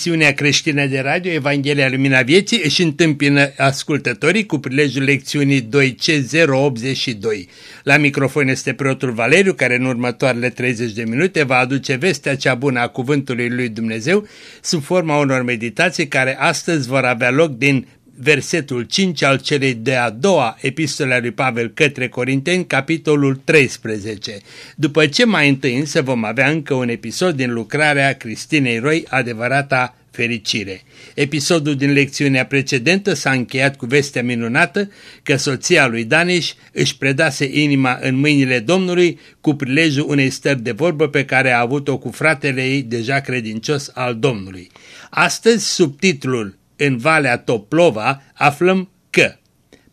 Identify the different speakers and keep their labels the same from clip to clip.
Speaker 1: Emisiunea creștină de radio Evanghelia Lumina Vieții își întâmpină ascultătorii cu prilejul lecțiunii 2C082. La microfon este preotul Valeriu, care în următoarele 30 de minute va aduce vestea cea bună a Cuvântului Lui Dumnezeu sub forma unor meditații care astăzi vor avea loc din versetul 5 al celei de-a doua epistole a lui Pavel către Corinteni, capitolul 13. După ce mai întâi însă vom avea încă un episod din lucrarea Cristinei Roi, adevărata fericire. Episodul din lecțiunea precedentă s-a încheiat cu vestea minunată că soția lui Daniș își predase inima în mâinile Domnului cu prilejul unei stări de vorbă pe care a avut-o cu fratele ei deja credincios al Domnului. Astăzi, subtitlul în Valea Toplova, aflăm că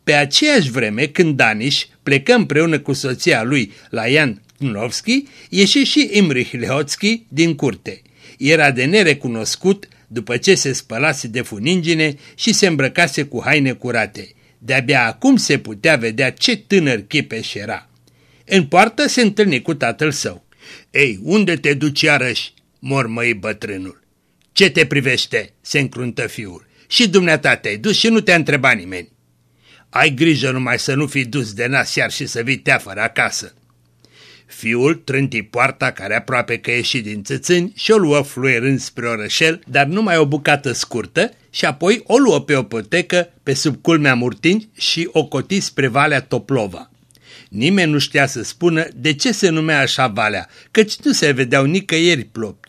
Speaker 1: pe aceeași vreme când Daniș plecă împreună cu soția lui la Ian Tnunovski, ieși și Imrich Lehotski din curte. Era de nerecunoscut după ce se spălase de funingine și se îmbrăcase cu haine curate. De-abia acum se putea vedea ce tânăr chipeș era. În poartă se întâlni cu tatăl său. Ei, unde te duci iarăși?" mormăi bătrânul. Ce te privește?" se încruntă fiul și dumneata te-ai dus și nu te-a întrebat nimeni. Ai grijă numai să nu fii dus de nas iar și să vii teafără acasă. Fiul trânti poarta care aproape că ieși din țățâni și o luă fluierând spre orășel, dar numai o bucată scurtă și apoi o luă pe o potecă pe sub culmea murtini și o coti spre Valea Toplova. Nimeni nu știa să spună de ce se numea așa valea, căci nu se vedeau nicăieri plopi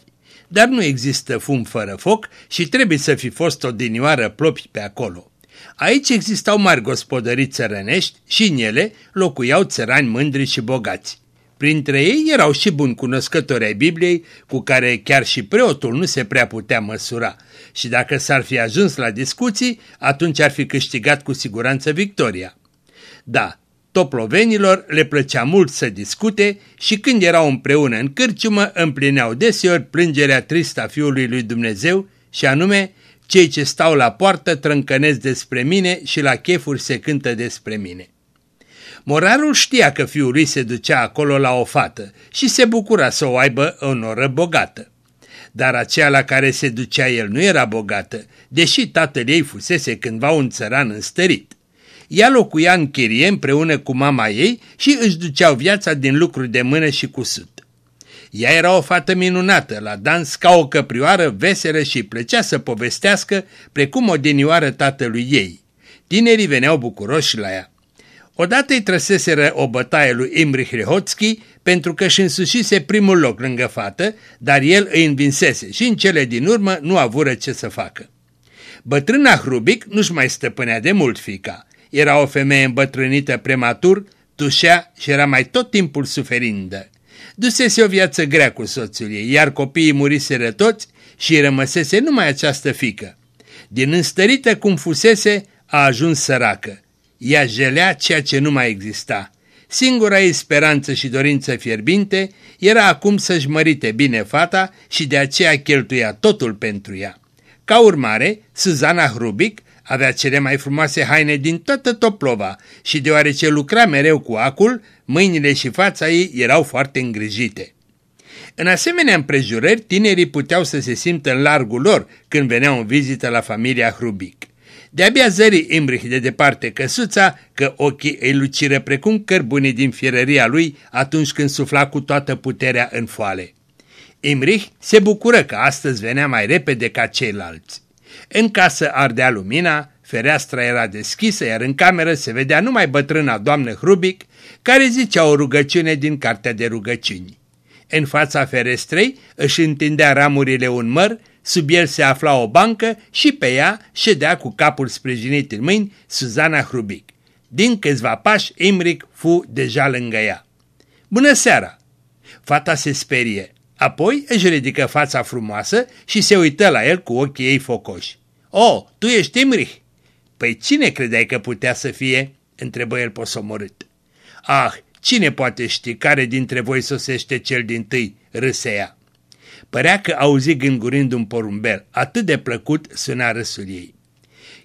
Speaker 1: dar nu există fum fără foc și trebuie să fi fost o dinioară plopi pe acolo. Aici existau mari gospodării țărănești și în ele locuiau țărani mândri și bogați. Printre ei erau și buni cunoscători ai Bibliei, cu care chiar și preotul nu se prea putea măsura. Și dacă s-ar fi ajuns la discuții, atunci ar fi câștigat cu siguranță victoria. Da, Toplovenilor le plăcea mult să discute și când erau împreună în cârciumă împlineau deseori plângerea tristă a Fiului lui Dumnezeu și anume cei ce stau la poartă trâncănesc despre mine și la chefuri se cântă despre mine. Morarul știa că fiul lui se ducea acolo la o fată și se bucura să o aibă o noră bogată. Dar aceea la care se ducea el nu era bogată, deși tatăl ei fusese cândva un țăran înstărit. Ea locuia în chirie împreună cu mama ei și își duceau viața din lucruri de mână și cusut. Ea era o fată minunată, la dans ca o căprioară veselă și plăcea să povestească precum o dinioară tatălui ei. Tinerii veneau bucuroși la ea. Odată îi trăseseră o bătaie lui Imrich Rehotski pentru că își însușise primul loc lângă fată, dar el îi învinsese și în cele din urmă nu avură ce să facă. Bătrâna Hrubic nu-și mai stăpânea de mult fica. Era o femeie îmbătrânită prematur, tușea și era mai tot timpul suferindă. Dusese o viață grea cu soțul ei, iar copiii muriseră toți și rămăsese numai această fică. Din înstărită cum fusese, a ajuns săracă. Ea jelea ceea ce nu mai exista. Singura ei speranță și dorință fierbinte era acum să-și mărite bine fata și de aceea cheltuia totul pentru ea. Ca urmare, Suzana Hrubic avea cele mai frumoase haine din toată Toplova și deoarece lucra mereu cu acul, mâinile și fața ei erau foarte îngrijite. În asemenea împrejurări, tinerii puteau să se simtă în largul lor când veneau în vizită la familia Hrubic. De-abia zări Imrich de departe căsuța că ochii îi luciră precum cărbunii din fierăria lui atunci când sufla cu toată puterea în foale. Imrich se bucură că astăzi venea mai repede ca ceilalți. În casă ardea lumina, fereastra era deschisă, iar în cameră se vedea numai bătrâna doamnă Hrubic, care zicea o rugăciune din cartea de rugăciuni. În fața ferestrei își întindea ramurile un măr, sub el se afla o bancă și pe ea ședea cu capul sprijinit în mâini Suzana Hrubic. Din câțiva pași, Imric fu deja lângă ea. Bună seara! Fata se sperie. Apoi își ridică fața frumoasă și se uită la el cu ochii ei focoși. O, tu ești Imrich?" Păi cine credeai că putea să fie?" întrebă el posomorât. Ah, cine poate ști care dintre voi sosește cel din tâi?" râse ea. Părea că auzi gângurind un porumbel, atât de plăcut suna râsul ei.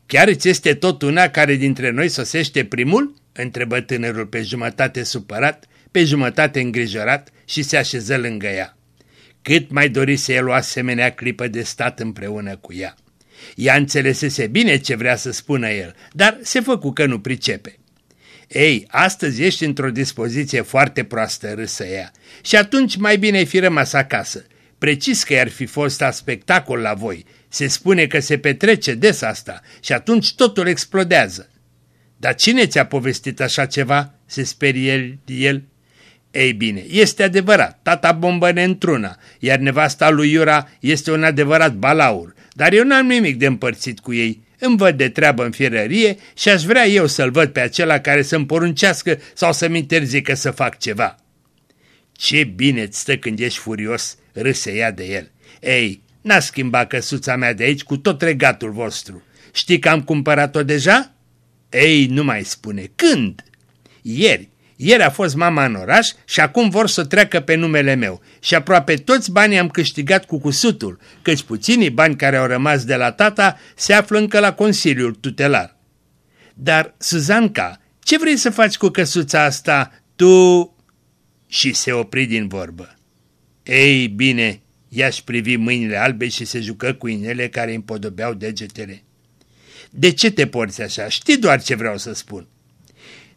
Speaker 1: Chiar ți este tot una care dintre noi sosește primul?" întrebă tânărul pe jumătate supărat, pe jumătate îngrijorat și se așeză lângă ea. Cât mai dorise el o asemenea clipă de stat împreună cu ea. Ea înțelesese bine ce vrea să spună el, dar se făcu că nu pricepe. Ei, astăzi ești într-o dispoziție foarte proastă, râsă ea, și atunci mai bine fi rămas acasă. Precis că ar fi fost spectacol la voi. Se spune că se petrece des asta și atunci totul explodează. Dar cine ți-a povestit așa ceva? se sperie el. el. Ei bine, este adevărat, tata bombă într-una, iar nevasta lui Iura este un adevărat balaur, dar eu n-am nimic de împărțit cu ei. Îmi văd de treabă în fierărie și aș vrea eu să-l văd pe acela care să-mi poruncească sau să-mi interzică să fac ceva. Ce bine-ți stă când ești furios, râse ea de el. Ei, n-a schimbat căsuța mea de aici cu tot regatul vostru. Știi că am cumpărat-o deja? Ei, nu mai spune. Când? Ieri. Ieri a fost mama în oraș și acum vor să treacă pe numele meu. Și aproape toți banii am câștigat cu cusutul, căci puținii bani care au rămas de la tata se află încă la Consiliul Tutelar. Dar, Suzanca, ce vrei să faci cu căsuța asta? Tu... Și se opri din vorbă. Ei, bine, ea-și privi mâinile albe și se jucă cu inele care împodobeau degetele. De ce te porți așa? Știi doar ce vreau să spun.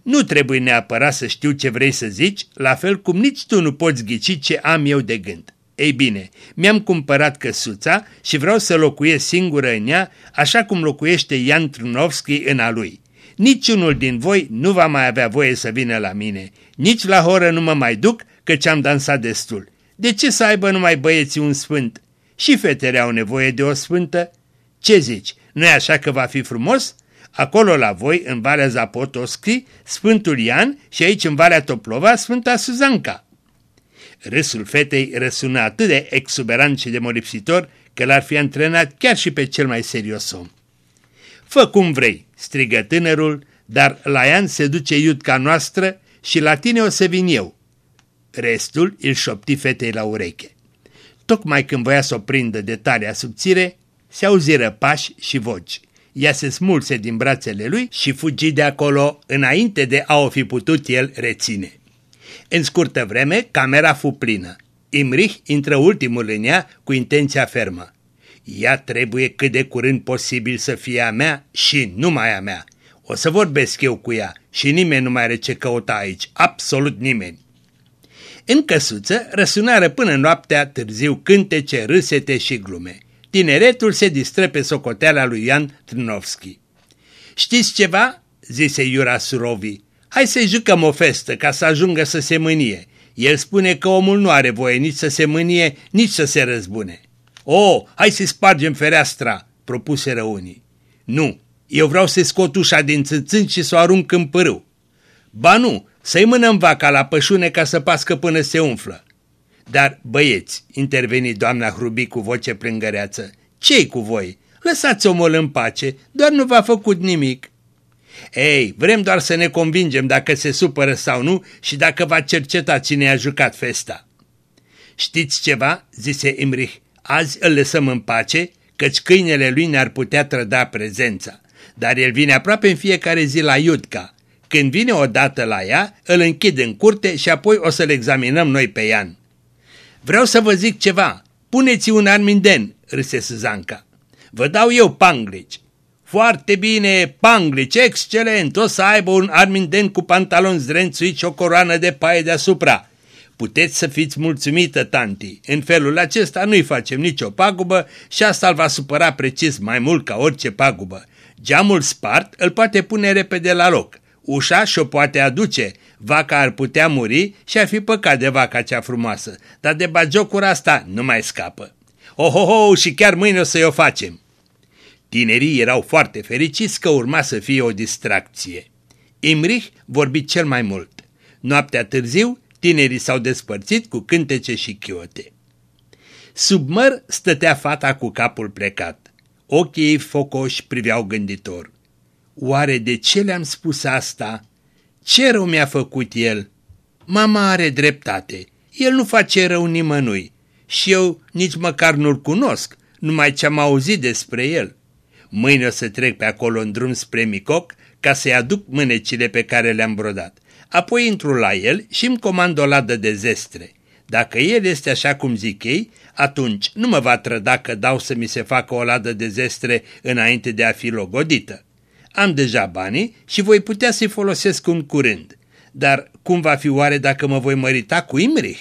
Speaker 1: Nu trebuie neapărat să știu ce vrei să zici, la fel cum nici tu nu poți ghici ce am eu de gând. Ei bine, mi-am cumpărat căsuța și vreau să locuiesc singură în ea, așa cum locuiește Ian Trunovski în a lui. Niciunul din voi nu va mai avea voie să vină la mine. Nici la horă nu mă mai duc, căci am dansat destul. De ce să aibă numai băieții un sfânt? Și fetele au nevoie de o sfântă? Ce zici, nu-i așa că va fi frumos?" Acolo la voi, în Valea Zapotoschi, Sfântul Ian și aici în Valea Toplova, Sfânta Suzanca. Râsul fetei răsună atât de exuberant și de molipsitor că l-ar fi antrenat chiar și pe cel mai serios om. Fă cum vrei, strigă tânărul, dar la Ian se duce iudca noastră și la tine o să vin eu. Restul îl șopti fetei la ureche. Tocmai când voia să o prindă de tare subțire, se auziră pași și voci ea se smulse din brațele lui și fugi de acolo înainte de a o fi putut el reține. În scurtă vreme, camera fu plină. Imrich intră ultimul în ea cu intenția fermă. Ea trebuie cât de curând posibil să fie a mea și numai a mea. O să vorbesc eu cu ea și nimeni nu mai are ce căuta aici, absolut nimeni. În căsuță răsunară până noaptea târziu cântece, râsete și glume tineretul se distră pe socoteala lui Ian Trnovski. Știți ceva?" zise Iura Surovi. Hai să-i jucăm o festă ca să ajungă să se mânie. El spune că omul nu are voie nici să se mânie, nici să se răzbune. O, hai să spargem fereastra, propuseră unii. Nu, eu vreau să scot ușa din țâțânt și să o arunc în pârâu. Ba nu, să-i mânăm vaca la pășune ca să pască până se umflă. Dar, băieți, interveni doamna Hrubi cu voce plângăreață, ce cu voi? Lăsați omul în pace, doar nu v-a făcut nimic. Ei, vrem doar să ne convingem dacă se supără sau nu și dacă va cerceta cine a jucat festa. Știți ceva? zise Imrich. Azi îl lăsăm în pace, căci câinele lui ne-ar putea trăda prezența. Dar el vine aproape în fiecare zi la Iudca. Când vine odată la ea, îl închid în curte și apoi o să-l examinăm noi pe Ian. Vreau să vă zic ceva. Puneți un arminden, râse Suzanca. Vă dau eu panglici. Foarte bine, panglici, excelent, o să aibă un arminden cu pantaloni zdrențuiți și o coroană de paie deasupra. Puteți să fiți mulțumită, tanti. În felul acesta nu-i facem nicio pagubă și asta îl va supăra precis mai mult ca orice pagubă. Geamul spart îl poate pune repede la loc. Ușa și-o poate aduce, vaca ar putea muri și ar fi păcat de vaca cea frumoasă, dar de bagiocura asta nu mai scapă. Ohoho, și chiar mâine o să-i o facem. Tinerii erau foarte fericiți că urma să fie o distracție. Imrich vorbi cel mai mult. Noaptea târziu, tinerii s-au despărțit cu cântece și chiote. Sub măr stătea fata cu capul plecat. Ochii ei focoși priveau gânditor. Oare de ce le-am spus asta? Ce rău mi-a făcut el? Mama are dreptate. El nu face rău nimănui. Și eu nici măcar nu-l cunosc, numai ce-am auzit despre el. Mâine o să trec pe acolo în drum spre Micoc ca să-i aduc mânecile pe care le-am brodat. Apoi intru la el și îmi comand o ladă de zestre. Dacă el este așa cum zic ei, atunci nu mă va trăda că dau să mi se facă o ladă de zestre înainte de a fi logodită. Am deja banii și voi putea să-i folosesc în curând. Dar cum va fi oare dacă mă voi mărita cu Imrich?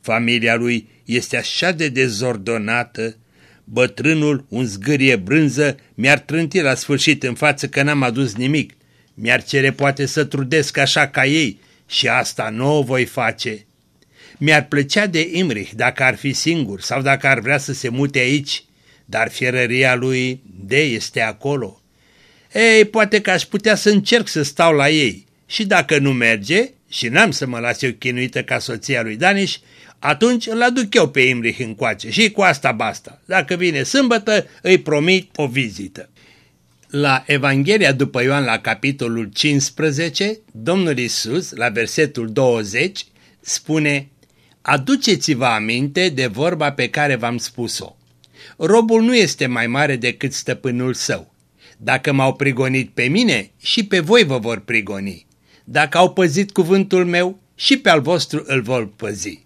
Speaker 1: Familia lui este așa de dezordonată. Bătrânul, un zgârie brânză, mi-ar trânti la sfârșit în față că n-am adus nimic. Mi-ar cere poate să trudesc așa ca ei și asta nu o voi face. Mi-ar plăcea de Imrich dacă ar fi singur sau dacă ar vrea să se mute aici, dar fierăria lui de este acolo. Ei, poate că aș putea să încerc să stau la ei și dacă nu merge și n-am să mă las eu chinuită ca soția lui Daniș, atunci îl aduc eu pe Imrich încoace și cu asta basta. Dacă vine sâmbătă, îi promit o vizită. La Evanghelia după Ioan la capitolul 15, Domnul Isus, la versetul 20, spune Aduceți-vă aminte de vorba pe care v-am spus-o. Robul nu este mai mare decât stăpânul său. Dacă m-au prigonit pe mine, și pe voi vă vor prigoni. Dacă au păzit cuvântul meu, și pe al vostru îl vor păzi.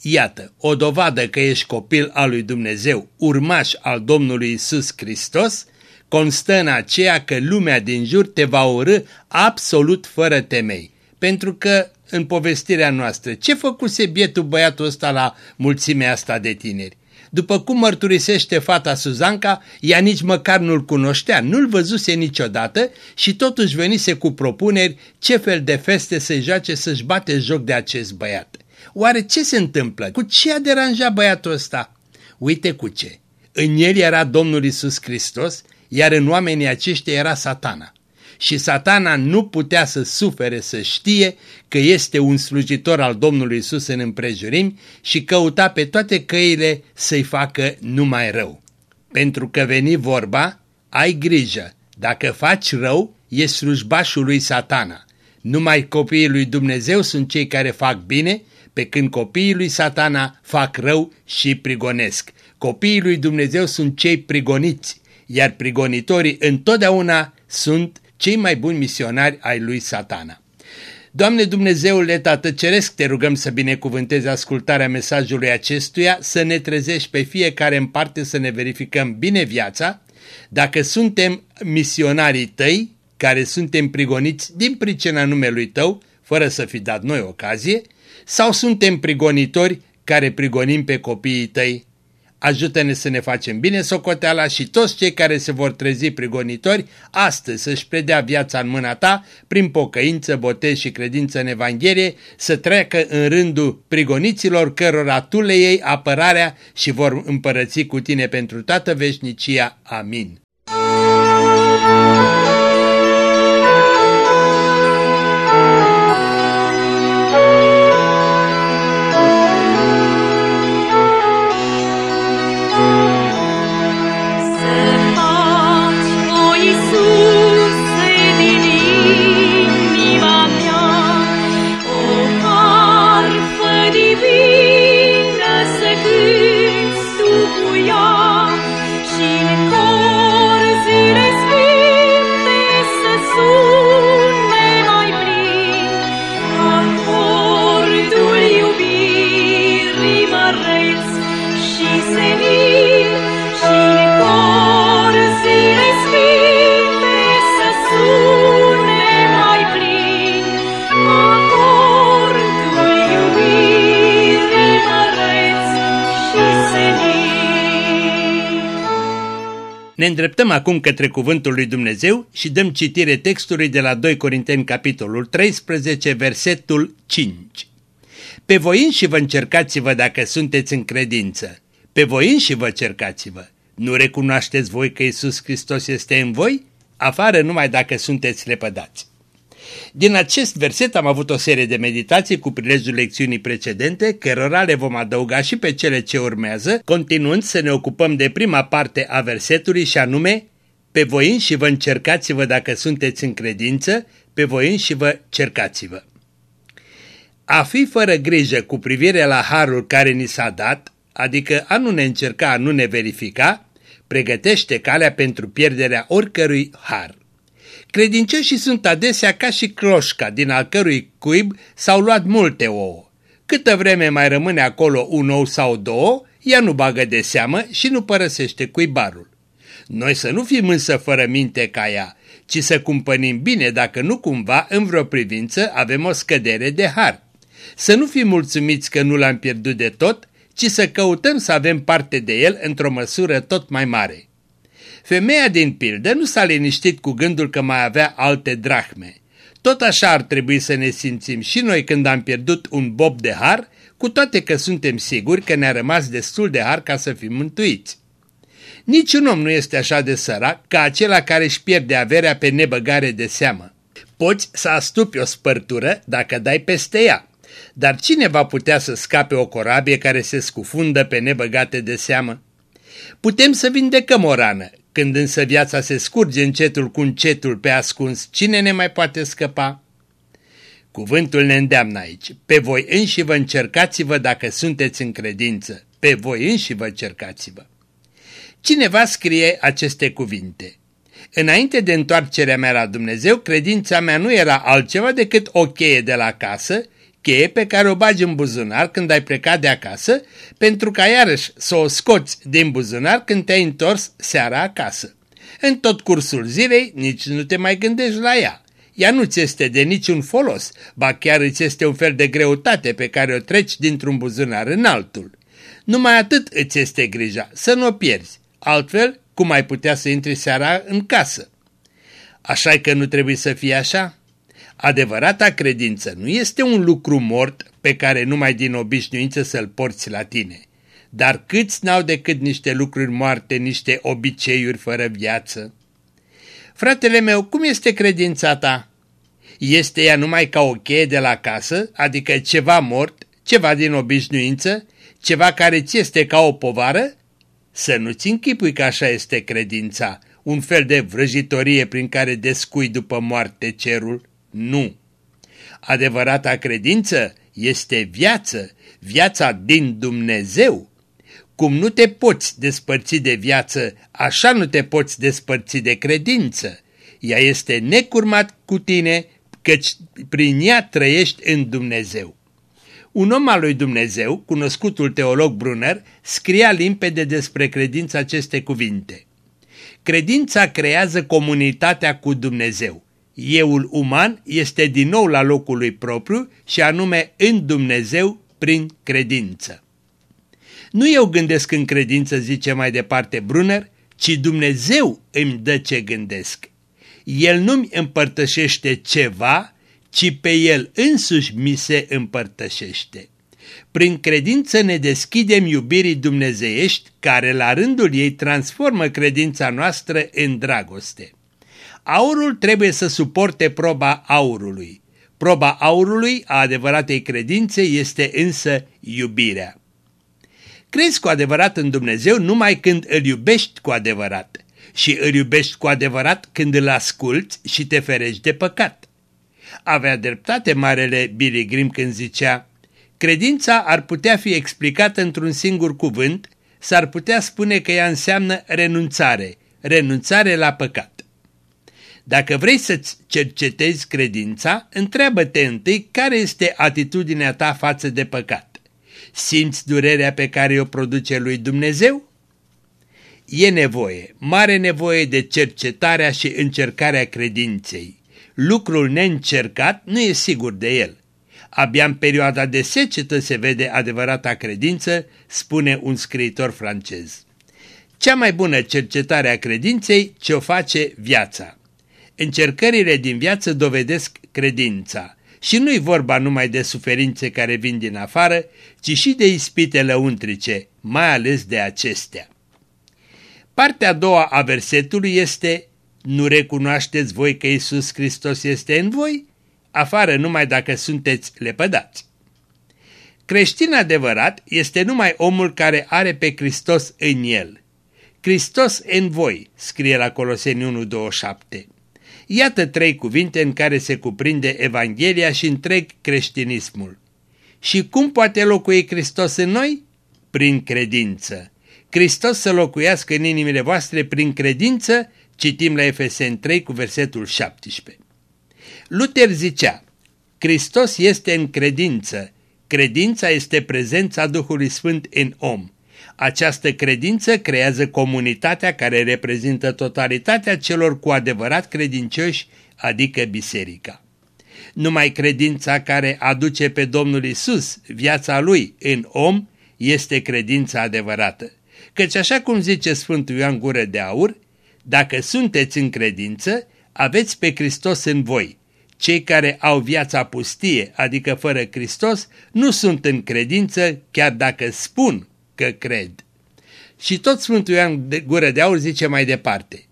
Speaker 1: Iată, o dovadă că ești copil al lui Dumnezeu, urmaș al Domnului Isus Hristos, constă în aceea că lumea din jur te va urâ absolut fără temei. Pentru că, în povestirea noastră, ce făcuse bietul băiatul ăsta la mulțimea asta de tineri? După cum mărturisește fata Suzanca, ea nici măcar nu-l cunoștea, nu-l văzuse niciodată și totuși venise cu propuneri ce fel de feste să-i joace să-și bate joc de acest băiat. Oare ce se întâmplă? Cu ce a deranjat băiatul ăsta? Uite cu ce. În el era Domnul Isus Hristos, iar în oamenii aceștia era satana. Și satana nu putea să sufere să știe că este un slujitor al Domnului Isus în împrejurimi și căuta pe toate căile să-i facă numai rău. Pentru că veni vorba, ai grijă, dacă faci rău, e slujbașul lui satana. Numai copiii lui Dumnezeu sunt cei care fac bine pe când copiii lui satana fac rău și prigonesc. Copiii lui Dumnezeu sunt cei prigoniți, iar prigonitorii întotdeauna sunt cei mai buni misionari ai lui satana. Doamne Dumnezeule Tată Ceresc, te rugăm să binecuvântezi ascultarea mesajului acestuia, să ne trezești pe fiecare în parte să ne verificăm bine viața, dacă suntem misionarii tăi, care suntem prigoniți din pricina numelui tău, fără să fi dat noi ocazie, sau suntem prigonitori care prigonim pe copiii tăi? Ajută-ne să ne facem bine socoteala și toți cei care se vor trezi prigonitori astăzi să-și predea viața în mâna ta prin pocăință, botez și credință în Evanghelie, să treacă în rândul prigoniților cărora tu le iei apărarea și vor împărăți cu tine pentru toată veșnicia. Amin. Îndreptăm acum către cuvântul lui Dumnezeu și dăm citire textului de la 2 Corinteni capitolul 13, versetul 5. Pe voi și vă încercați-vă dacă sunteți în credință. Pe voi și vă cercați-vă. Nu recunoașteți voi că Isus Hristos este în voi? Afară numai dacă sunteți lepădați. Din acest verset am avut o serie de meditații cu prilejul lecțiunii precedente, cărora le vom adăuga și pe cele ce urmează, continuând să ne ocupăm de prima parte a versetului și anume Pe voi și vă încercați-vă dacă sunteți în credință, pe voi și vă cercați-vă. A fi fără grijă cu privire la harul care ni s-a dat, adică a nu ne încerca, a nu ne verifica, pregătește calea pentru pierderea oricărui har. Credincioșii sunt adesea ca și cloșca, din al cărui cuib s-au luat multe ouă. Câtă vreme mai rămâne acolo un ou sau două, ea nu bagă de seamă și nu părăsește cuibarul. Noi să nu fim însă fără minte ca ea, ci să cumpănim bine dacă nu cumva în vreo privință avem o scădere de har. Să nu fim mulțumiți că nu l-am pierdut de tot, ci să căutăm să avem parte de el într-o măsură tot mai mare. Femeia din pildă nu s-a liniștit cu gândul că mai avea alte drahme. Tot așa ar trebui să ne simțim și noi când am pierdut un bob de har, cu toate că suntem siguri că ne-a rămas destul de har ca să fim mântuiți. Niciun om nu este așa de sărac ca acela care își pierde averea pe nebăgare de seamă. Poți să astupi o spărtură dacă dai peste ea, dar cine va putea să scape o corabie care se scufundă pe nebăgate de seamă? Putem să vindecăm o rană, când însă viața se scurge încetul cu încetul pe ascuns, cine ne mai poate scăpa? Cuvântul ne îndeamnă aici. Pe voi înși vă încercați-vă dacă sunteți în credință. Pe voi înși vă încercați-vă. Cineva scrie aceste cuvinte. Înainte de întoarcerea mea la Dumnezeu, credința mea nu era altceva decât o cheie de la casă, cheie pe care o bagi în buzunar când ai plecat de acasă, pentru ca iarăși să o scoți din buzunar când te-ai întors seara acasă. În tot cursul zilei nici nu te mai gândești la ea. Ea nu ți este de niciun folos, ba chiar îți este un fel de greutate pe care o treci dintr-un buzunar în altul. Numai atât îți este grija, să nu o pierzi, altfel cum ai putea să intri seara în casă? așa că nu trebuie să fie așa? Adevărata credință nu este un lucru mort pe care numai din obișnuință să-l porți la tine. Dar câți n-au decât niște lucruri moarte, niște obiceiuri fără viață? Fratele meu, cum este credința ta? Este ea numai ca o cheie de la casă, adică ceva mort, ceva din obișnuință, ceva care ți este ca o povară? Să nu-ți închipui că așa este credința, un fel de vrăjitorie prin care descui după moarte cerul. Nu. Adevărata credință este viață, viața din Dumnezeu. Cum nu te poți despărți de viață, așa nu te poți despărți de credință. Ea este necurmat cu tine, căci prin ea trăiești în Dumnezeu. Un om al lui Dumnezeu, cunoscutul teolog Brunner, scria limpede despre credința aceste cuvinte. Credința creează comunitatea cu Dumnezeu. Euul uman este din nou la locul lui propriu și anume în Dumnezeu prin credință. Nu eu gândesc în credință, zice mai departe Brunner, ci Dumnezeu îmi dă ce gândesc. El nu-mi împărtășește ceva, ci pe El însuși mi se împărtășește. Prin credință ne deschidem iubirii dumnezeiești, care la rândul ei transformă credința noastră în dragoste. Aurul trebuie să suporte proba aurului. Proba aurului a adevăratei credințe este însă iubirea. Crezi cu adevărat în Dumnezeu numai când îl iubești cu adevărat și îl iubești cu adevărat când îl asculți și te ferești de păcat. Avea dreptate marele Billy Grimm când zicea Credința ar putea fi explicată într-un singur cuvânt, s-ar putea spune că ea înseamnă renunțare, renunțare la păcat. Dacă vrei să-ți cercetezi credința, întreabă-te întâi care este atitudinea ta față de păcat. Simți durerea pe care o produce lui Dumnezeu? E nevoie, mare nevoie de cercetarea și încercarea credinței. Lucrul neîncercat nu e sigur de el. Abia în perioada de secetă se vede adevărata credință, spune un scriitor francez. Cea mai bună cercetare a credinței ce o face viața. Încercările din viață dovedesc credința și nu-i vorba numai de suferințe care vin din afară, ci și de ispite lăuntrice, mai ales de acestea. Partea a doua a versetului este Nu recunoașteți voi că Isus Hristos este în voi? Afară numai dacă sunteți lepădați. Creștin adevărat este numai omul care are pe Hristos în el. Hristos în voi, scrie la Coloseni 1.27. Iată trei cuvinte în care se cuprinde Evanghelia și întreg creștinismul. Și cum poate locui Hristos în noi? Prin credință. Hristos să locuiască în inimile voastre prin credință, citim la Efeseni 3 cu versetul 17. Luther zicea, Hristos este în credință, Credința este prezența Duhului Sfânt în om. Această credință creează comunitatea care reprezintă totalitatea celor cu adevărat credincioși, adică biserica. Numai credința care aduce pe Domnul Isus viața Lui în om este credința adevărată. Căci așa cum zice Sfântul Ioan Gură de Aur, dacă sunteți în credință, aveți pe Hristos în voi. Cei care au viața pustie, adică fără Hristos, nu sunt în credință chiar dacă spun că cred. Și tot Sfântul Ioan de Gură de Aur zice mai departe,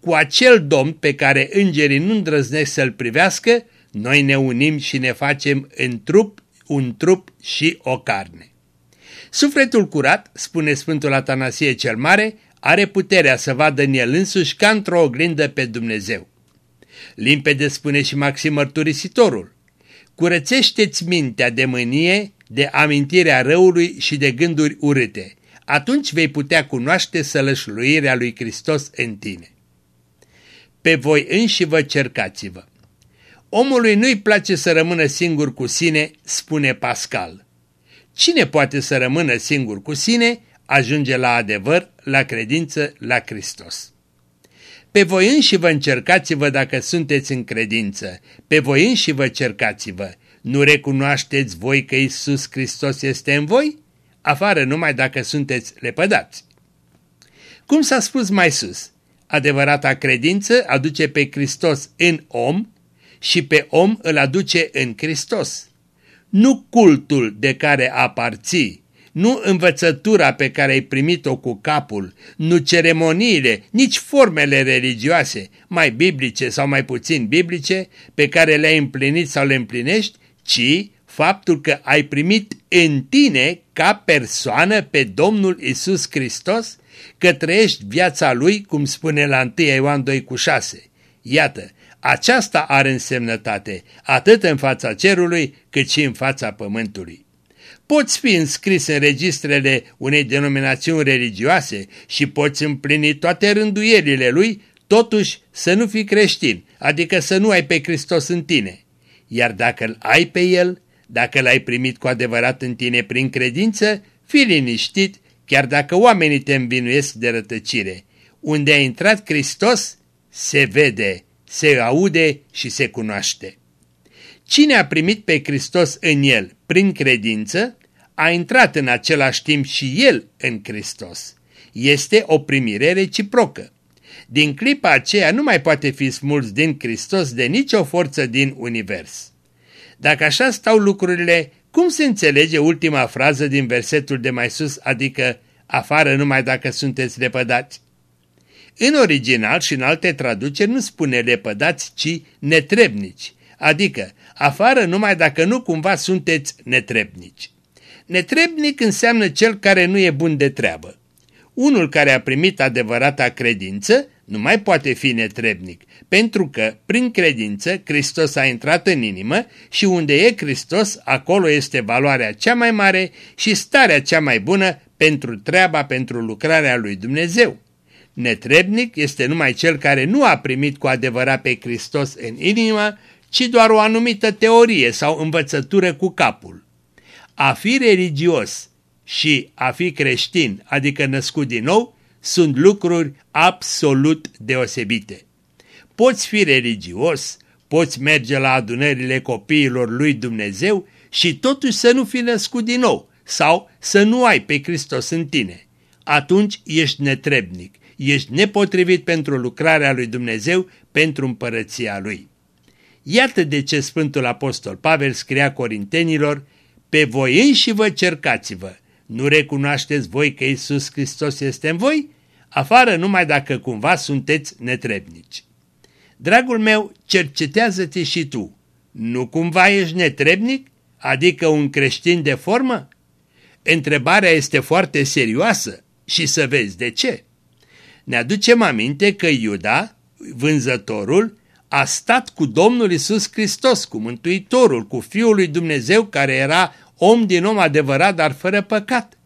Speaker 1: cu acel Domn pe care îngerii nu îndrăznesc să-l privească, noi ne unim și ne facem în trup un trup și o carne. Sufletul curat, spune Sfântul Atanasie cel Mare, are puterea să vadă în el însuși ca într-o oglindă pe Dumnezeu. Limpede spune și Maxim Mărturisitorul. Curățește-ți mintea de mânie, de amintirea răului și de gânduri urâte. Atunci vei putea cunoaște sălășluirea lui Hristos în tine. Pe voi înși vă cercați-vă. Omului nu-i place să rămână singur cu sine, spune Pascal. Cine poate să rămână singur cu sine, ajunge la adevăr, la credință, la Hristos. Pe voi înși vă încercați-vă dacă sunteți în credință, pe voi înși vă cercați-vă. Nu recunoașteți voi că Isus Hristos este în voi? Afară numai dacă sunteți lepădați. Cum s-a spus mai sus, adevărata credință aduce pe Hristos în om și pe om îl aduce în Hristos. Nu cultul de care aparții, nu învățătura pe care ai primit-o cu capul, nu ceremoniile, nici formele religioase, mai biblice sau mai puțin biblice, pe care le-ai împlinit sau le împlinești, ci faptul că ai primit în tine ca persoană pe Domnul Isus Hristos, că trăiești viața Lui, cum spune la 1 Ioan 2 cu 6. Iată, aceasta are însemnătate, atât în fața cerului, cât și în fața pământului. Poți fi înscris în registrele unei denominațiuni religioase și poți împlini toate rânduierile lui, totuși să nu fii creștin, adică să nu ai pe Hristos în tine. Iar dacă îl ai pe El, dacă l-ai primit cu adevărat în tine prin credință, fii liniștit, chiar dacă oamenii te învinuiesc de rătăcire. Unde a intrat Hristos, se vede, se aude și se cunoaște. Cine a primit pe Hristos în el prin credință, a intrat în același timp și el în Hristos. Este o primire reciprocă. Din clipa aceea nu mai poate fi smuls din Hristos de nicio forță din univers. Dacă așa stau lucrurile, cum se înțelege ultima frază din versetul de mai sus, adică afară numai dacă sunteți lepădați? În original și în alte traduceri nu spune lepădați, ci netrebnici, adică afară numai dacă nu cumva sunteți netrebnici. Netrebnic înseamnă cel care nu e bun de treabă. Unul care a primit adevărata credință nu mai poate fi netrebnic, pentru că, prin credință, Hristos a intrat în inimă și unde e Hristos, acolo este valoarea cea mai mare și starea cea mai bună pentru treaba, pentru lucrarea lui Dumnezeu. Netrebnic este numai cel care nu a primit cu adevărat pe Hristos în inimă, ci doar o anumită teorie sau învățătură cu capul. A fi religios și a fi creștin, adică născut din nou, sunt lucruri absolut deosebite. Poți fi religios, poți merge la adunările copiilor lui Dumnezeu și totuși să nu fi născut din nou sau să nu ai pe Hristos în tine. Atunci ești netrebnic, ești nepotrivit pentru lucrarea lui Dumnezeu, pentru împărăția lui. Iată de ce Sfântul Apostol Pavel scria Corintenilor, pe voi înși vă cercați-vă, nu recunoașteți voi că Isus Hristos este în voi? Afară numai dacă cumva sunteți netrebnici. Dragul meu, cercetează-te și tu. Nu cumva ești netrebnic? Adică un creștin de formă? Întrebarea este foarte serioasă și să vezi de ce. Ne aducem aminte că Iuda, vânzătorul, a stat cu Domnul Isus Hristos, cu Mântuitorul, cu Fiul lui Dumnezeu care era om din om adevărat, dar fără păcat.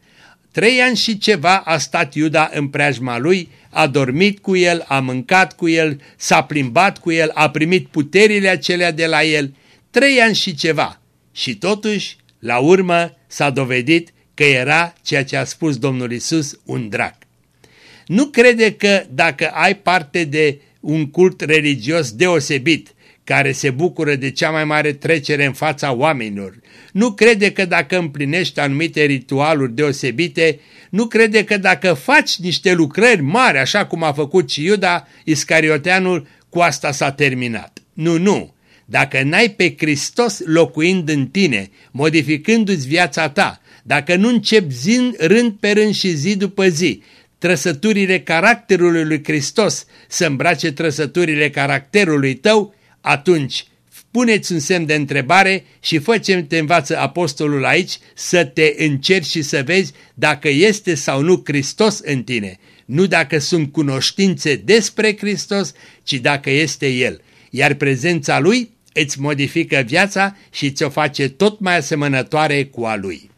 Speaker 1: Trei ani și ceva a stat Iuda în preajma lui, a dormit cu el, a mâncat cu el, s-a plimbat cu el, a primit puterile acelea de la el. Trei ani și ceva. Și totuși La urmă s-a dovedit că era ceea ce a spus Domnul Isus, un drac. Nu crede că dacă ai parte de un cult religios deosebit, care se bucură de cea mai mare trecere în fața oamenilor, nu crede că dacă împlinești anumite ritualuri deosebite, nu crede că dacă faci niște lucrări mari, așa cum a făcut și Iuda Iscarioteanul, cu asta s-a terminat. Nu, nu. Dacă n-ai pe Hristos locuind în tine, modificându-ți viața ta, dacă nu începi zi, rând pe rând și zi după zi, trăsăturile caracterului lui Hristos să îmbrace trăsăturile caracterului tău, atunci puneți un semn de întrebare și fă ce te învață apostolul aici să te încerci și să vezi dacă este sau nu Hristos în tine. Nu dacă sunt cunoștințe despre Hristos, ci dacă este El. Iar prezența Lui îți modifică viața și ți-o face tot mai asemănătoare cu a Lui.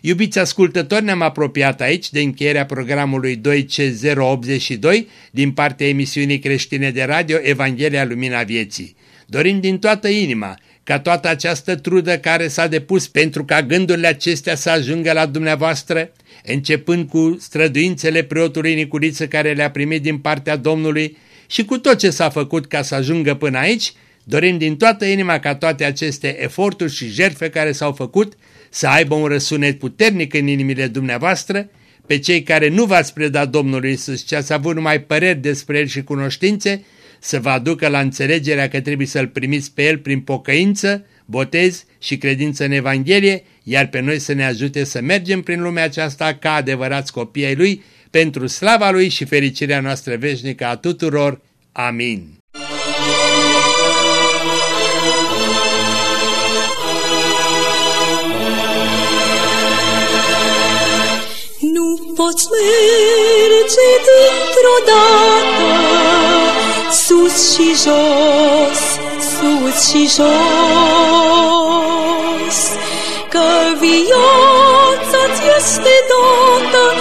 Speaker 1: Iubiți ascultători, ne-am apropiat aici de încheierea programului 2C082 din partea emisiunii creștine de radio Evanghelia Lumina Vieții. Dorim din toată inima ca toată această trudă care s-a depus pentru ca gândurile acestea să ajungă la dumneavoastră, începând cu străduințele preotului Nicuriță care le-a primit din partea Domnului și cu tot ce s-a făcut ca să ajungă până aici, dorim din toată inima ca toate aceste eforturi și jertfe care s-au făcut să aibă un răsunet puternic în inimile dumneavoastră, pe cei care nu v-ați predat Domnului Isus, ci ați avut numai păreri despre El și cunoștințe, să vă aducă la înțelegerea că trebuie să-L primiți pe El prin pocăință, botez și credință în Evanghelie, iar pe noi să ne ajute să mergem prin lumea aceasta ca adevărați copii ai Lui, pentru slava Lui și fericirea noastră veșnică a tuturor. Amin.
Speaker 2: Nu poți merge dintr-o dată sus și jos, sus și jos. Că viața-ți este dată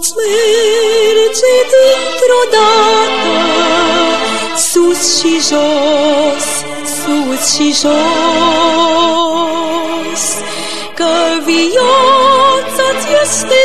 Speaker 2: poți merge dintr-o dată sus și jos, sus și jos. Că viața-ți este